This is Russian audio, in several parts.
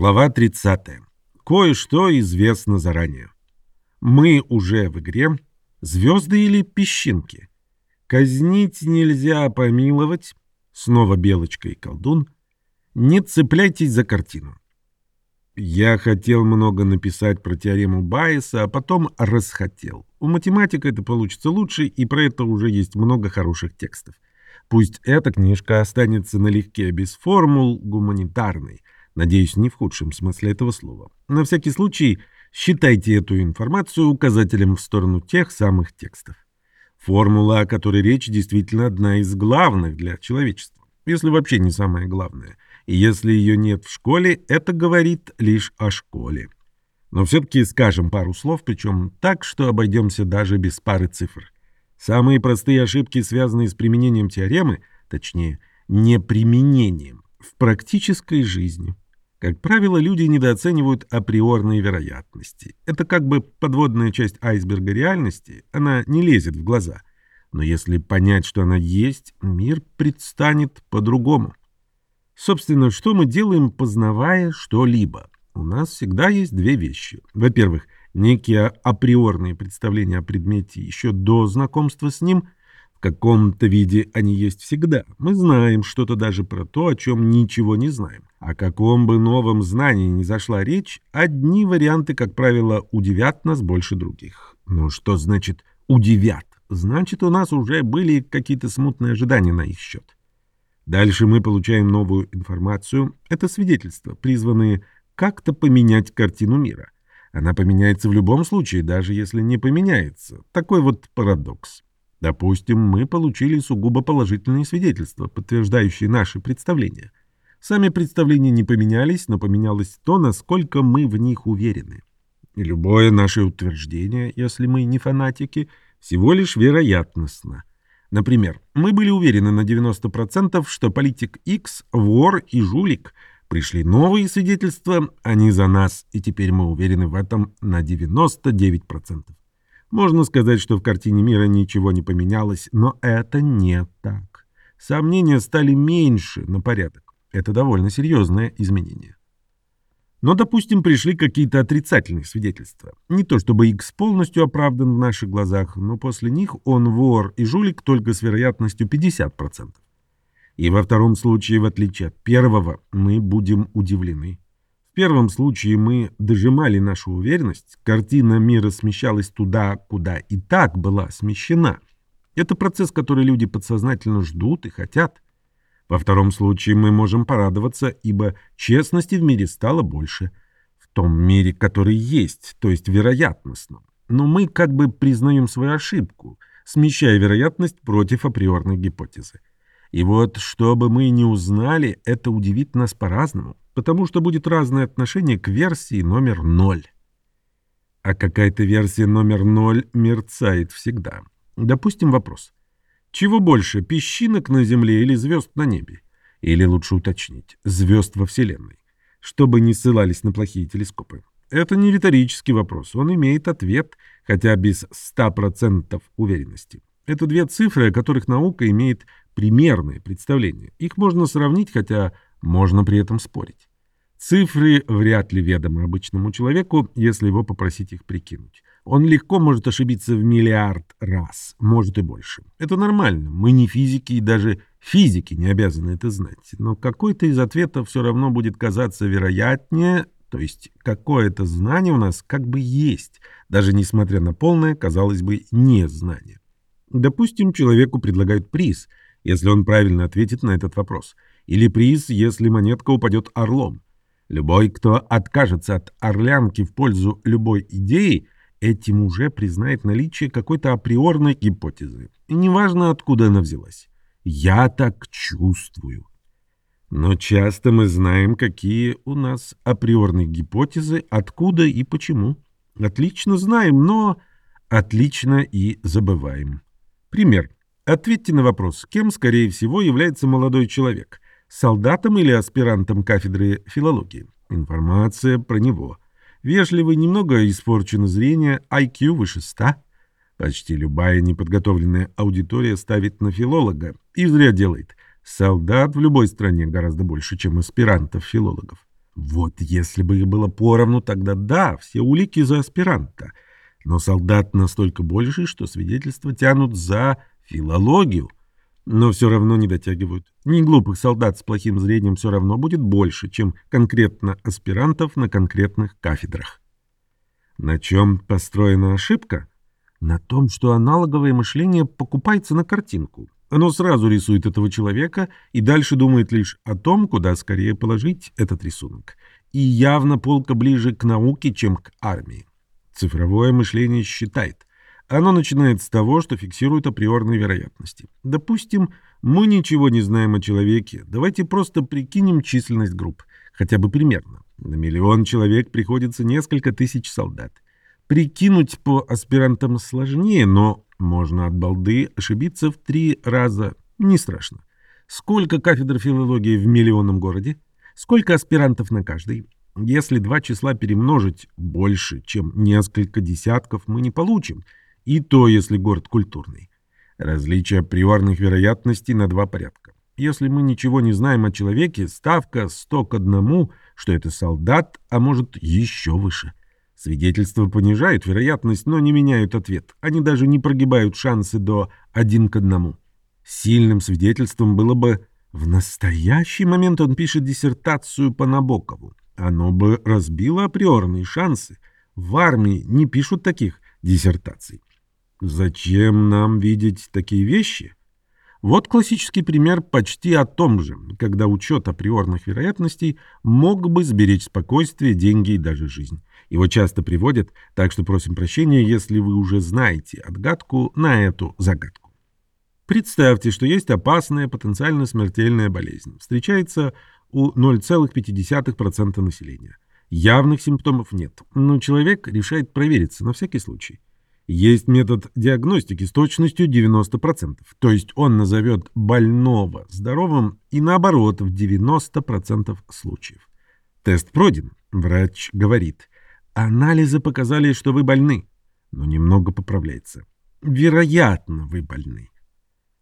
Глава 30. Кое-что известно заранее. Мы уже в игре. Звезды или песчинки? Казнить нельзя помиловать. Снова белочка и колдун. Не цепляйтесь за картину. Я хотел много написать про теорему Байеса, а потом расхотел. У математика это получится лучше, и про это уже есть много хороших текстов. Пусть эта книжка останется налегке без формул гуманитарной — Надеюсь, не в худшем смысле этого слова. На всякий случай считайте эту информацию указателем в сторону тех самых текстов. Формула, о которой речь, действительно одна из главных для человечества, если вообще не самая главная. И если ее нет в школе, это говорит лишь о школе. Но все-таки скажем пару слов, причем так, что обойдемся даже без пары цифр. Самые простые ошибки, связанные с применением теоремы, точнее, неприменением, в практической жизни. Как правило, люди недооценивают априорные вероятности. Это как бы подводная часть айсберга реальности, она не лезет в глаза. Но если понять, что она есть, мир предстанет по-другому. Собственно, что мы делаем, познавая что-либо? У нас всегда есть две вещи. Во-первых, некие априорные представления о предмете еще до знакомства с ним – в каком-то виде они есть всегда. Мы знаем что-то даже про то, о чем ничего не знаем. О каком бы новом знании ни зашла речь, одни варианты, как правило, удивят нас больше других. Но что значит «удивят»? Значит, у нас уже были какие-то смутные ожидания на их счет. Дальше мы получаем новую информацию. Это свидетельства, призванные как-то поменять картину мира. Она поменяется в любом случае, даже если не поменяется. Такой вот парадокс. Допустим, мы получили сугубо положительные свидетельства, подтверждающие наши представления. Сами представления не поменялись, но поменялось то, насколько мы в них уверены. И любое наше утверждение, если мы не фанатики, всего лишь вероятностно. Например, мы были уверены на 90%, что политик X – вор и жулик. Пришли новые свидетельства, они за нас, и теперь мы уверены в этом на 99%. Можно сказать, что в картине мира ничего не поменялось, но это не так. Сомнения стали меньше на порядок. Это довольно серьезное изменение. Но, допустим, пришли какие-то отрицательные свидетельства. Не то чтобы X полностью оправдан в наших глазах, но после них он вор и жулик только с вероятностью 50%. И во втором случае, в отличие от первого, мы будем удивлены. В первом случае мы дожимали нашу уверенность, картина мира смещалась туда, куда и так была смещена. Это процесс, который люди подсознательно ждут и хотят. Во втором случае мы можем порадоваться, ибо честности в мире стало больше. В том мире, который есть, то есть вероятностном. Но мы как бы признаем свою ошибку, смещая вероятность против априорной гипотезы. И вот, что бы мы ни узнали, это удивит нас по-разному потому что будет разное отношение к версии номер ноль. А какая-то версия номер ноль мерцает всегда. Допустим, вопрос. Чего больше, песчинок на Земле или звезд на небе? Или лучше уточнить, звезд во Вселенной, чтобы не ссылались на плохие телескопы. Это не риторический вопрос, он имеет ответ, хотя без 100% уверенности. Это две цифры, о которых наука имеет примерное представление. Их можно сравнить, хотя можно при этом спорить. Цифры вряд ли ведомы обычному человеку, если его попросить их прикинуть. Он легко может ошибиться в миллиард раз, может и больше. Это нормально. Мы не физики и даже физики не обязаны это знать. Но какой-то из ответов все равно будет казаться вероятнее, то есть какое-то знание у нас как бы есть, даже несмотря на полное, казалось бы, незнание. Допустим, человеку предлагают приз, если он правильно ответит на этот вопрос – или приз, если монетка упадет орлом. Любой, кто откажется от орлянки в пользу любой идеи, этим уже признает наличие какой-то априорной гипотезы. И неважно, откуда она взялась. Я так чувствую. Но часто мы знаем, какие у нас априорные гипотезы, откуда и почему. Отлично знаем, но отлично и забываем. Пример. Ответьте на вопрос, кем, скорее всего, является молодой человек – солдатом или аспирантом кафедры филологии. Информация про него. Вежливый, немного испорчено зрение, IQ выше 100. Почти любая неподготовленная аудитория ставит на филолога. И зря делает. Солдат в любой стране гораздо больше, чем аспирантов-филологов. Вот если бы их было поровну, тогда да, все улики за аспиранта. Но солдат настолько больший, что свидетельства тянут за филологию. Но все равно не дотягивают. Не глупых солдат с плохим зрением все равно будет больше, чем конкретно аспирантов на конкретных кафедрах. На чем построена ошибка? На том, что аналоговое мышление покупается на картинку. Оно сразу рисует этого человека и дальше думает лишь о том, куда скорее положить этот рисунок. И явно полка ближе к науке, чем к армии. Цифровое мышление считает. Оно начинает с того, что фиксирует априорные вероятности. Допустим, мы ничего не знаем о человеке. Давайте просто прикинем численность групп. Хотя бы примерно. На миллион человек приходится несколько тысяч солдат. Прикинуть по аспирантам сложнее, но можно от балды ошибиться в три раза. Не страшно. Сколько кафедр филологии в миллионном городе? Сколько аспирантов на каждой? Если два числа перемножить больше, чем несколько десятков, мы не получим. И то, если город культурный. Различие априорных вероятностей на два порядка. Если мы ничего не знаем о человеке, ставка 100 к одному, что это солдат, а может еще выше. Свидетельства понижают вероятность, но не меняют ответ. Они даже не прогибают шансы до один к одному. Сильным свидетельством было бы в настоящий момент он пишет диссертацию по Набокову. Оно бы разбило априорные шансы. В армии не пишут таких диссертаций. Зачем нам видеть такие вещи? Вот классический пример почти о том же, когда учет априорных вероятностей мог бы сберечь спокойствие, деньги и даже жизнь. Его часто приводят, так что просим прощения, если вы уже знаете отгадку на эту загадку. Представьте, что есть опасная, потенциально смертельная болезнь. Встречается у 0,5% населения. Явных симптомов нет, но человек решает провериться на всякий случай. Есть метод диагностики с точностью 90%, то есть он назовет больного здоровым и наоборот в 90% случаев. Тест пройден. Врач говорит, анализы показали, что вы больны, но немного поправляется. Вероятно, вы больны.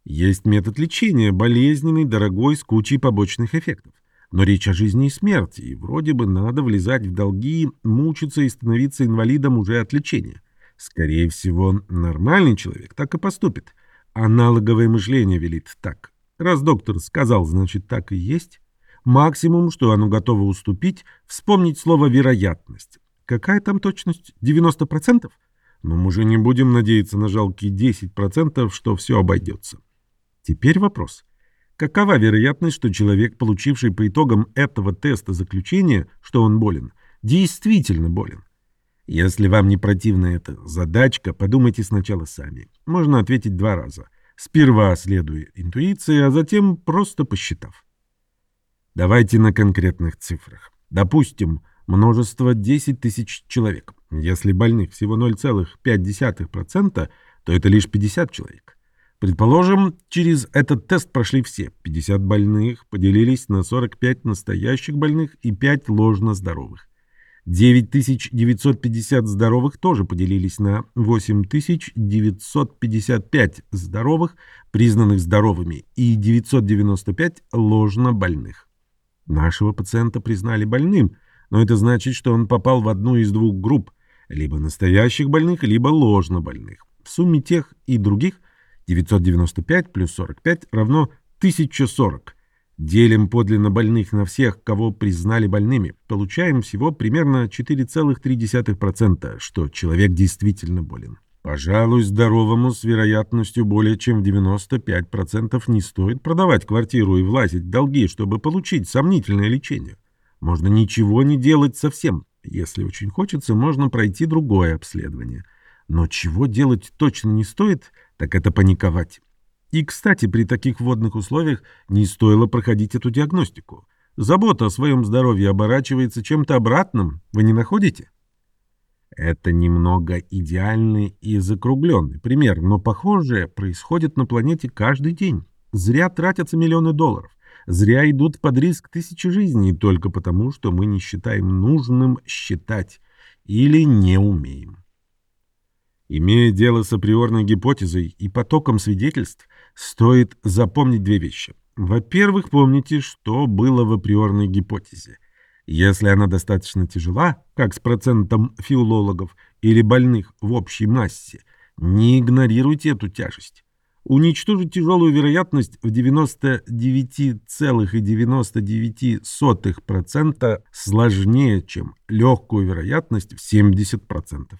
Есть метод лечения, болезненный, дорогой, с кучей побочных эффектов. Но речь о жизни и смерти, и вроде бы надо влезать в долги, мучиться и становиться инвалидом уже от лечения. Скорее всего, нормальный человек так и поступит. Аналоговое мышление велит так. Раз доктор сказал, значит, так и есть. Максимум, что оно готово уступить, вспомнить слово «вероятность». Какая там точность? 90%? Но мы же не будем надеяться на жалкие 10%, что все обойдется. Теперь вопрос. Какова вероятность, что человек, получивший по итогам этого теста заключение, что он болен, действительно болен? Если вам не противна эта задачка, подумайте сначала сами. Можно ответить два раза. Сперва следуя интуиции, а затем просто посчитав. Давайте на конкретных цифрах. Допустим, множество 10 тысяч человек. Если больных всего 0,5%, то это лишь 50 человек. Предположим, через этот тест прошли все. 50 больных поделились на 45 настоящих больных и 5 ложно здоровых. 9950 здоровых тоже поделились на 8955 здоровых, признанных здоровыми, и 995 ложно больных. Нашего пациента признали больным, но это значит, что он попал в одну из двух групп, либо настоящих больных, либо ложно больных. В сумме тех и других 995 плюс 45 равно 1040. Делим подлинно больных на всех, кого признали больными. Получаем всего примерно 4,3%, что человек действительно болен. Пожалуй, здоровому с вероятностью более чем в 95% не стоит продавать квартиру и влазить в долги, чтобы получить сомнительное лечение. Можно ничего не делать совсем. Если очень хочется, можно пройти другое обследование. Но чего делать точно не стоит, так это паниковать. И, кстати, при таких водных условиях не стоило проходить эту диагностику. Забота о своем здоровье оборачивается чем-то обратным, вы не находите? Это немного идеальный и закругленный пример, но похожее происходит на планете каждый день. Зря тратятся миллионы долларов. Зря идут под риск тысячи жизней только потому, что мы не считаем нужным считать или не умеем. Имея дело с априорной гипотезой и потоком свидетельств, стоит запомнить две вещи. Во-первых, помните, что было в априорной гипотезе. Если она достаточно тяжела, как с процентом филологов или больных в общей массе, не игнорируйте эту тяжесть. Уничтожить тяжелую вероятность в 99,99% сложнее, чем легкую вероятность в 70%.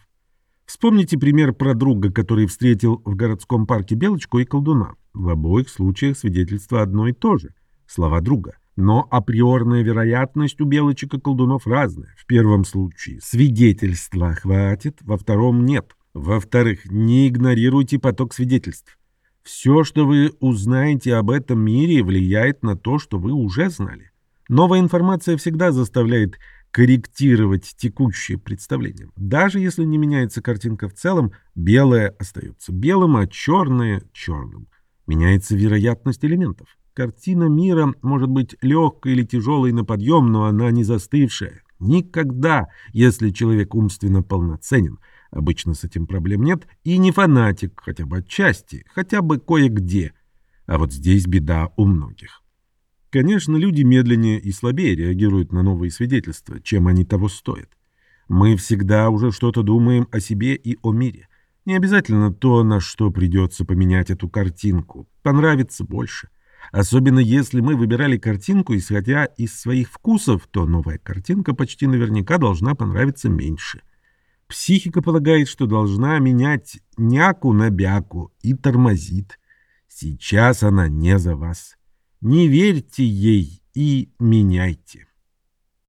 Вспомните пример про друга, который встретил в городском парке белочку и колдуна. В обоих случаях свидетельство одно и то же. Слова друга. Но априорная вероятность у белочек и колдунов разная. В первом случае свидетельства хватит, во втором нет. Во-вторых, не игнорируйте поток свидетельств. Все, что вы узнаете об этом мире, влияет на то, что вы уже знали. Новая информация всегда заставляет корректировать текущее представление. Даже если не меняется картинка в целом, белое остается белым, а черное — черным. Меняется вероятность элементов. Картина мира может быть легкой или тяжелой на подъем, но она не застывшая. Никогда, если человек умственно полноценен. Обычно с этим проблем нет. И не фанатик, хотя бы отчасти, хотя бы кое-где. А вот здесь беда у многих. Конечно, люди медленнее и слабее реагируют на новые свидетельства, чем они того стоят. Мы всегда уже что-то думаем о себе и о мире. Не обязательно то, на что придется поменять эту картинку. Понравится больше. Особенно если мы выбирали картинку, исходя из своих вкусов, то новая картинка почти наверняка должна понравиться меньше. Психика полагает, что должна менять няку на бяку и тормозит. Сейчас она не за вас. Не верьте ей и меняйте.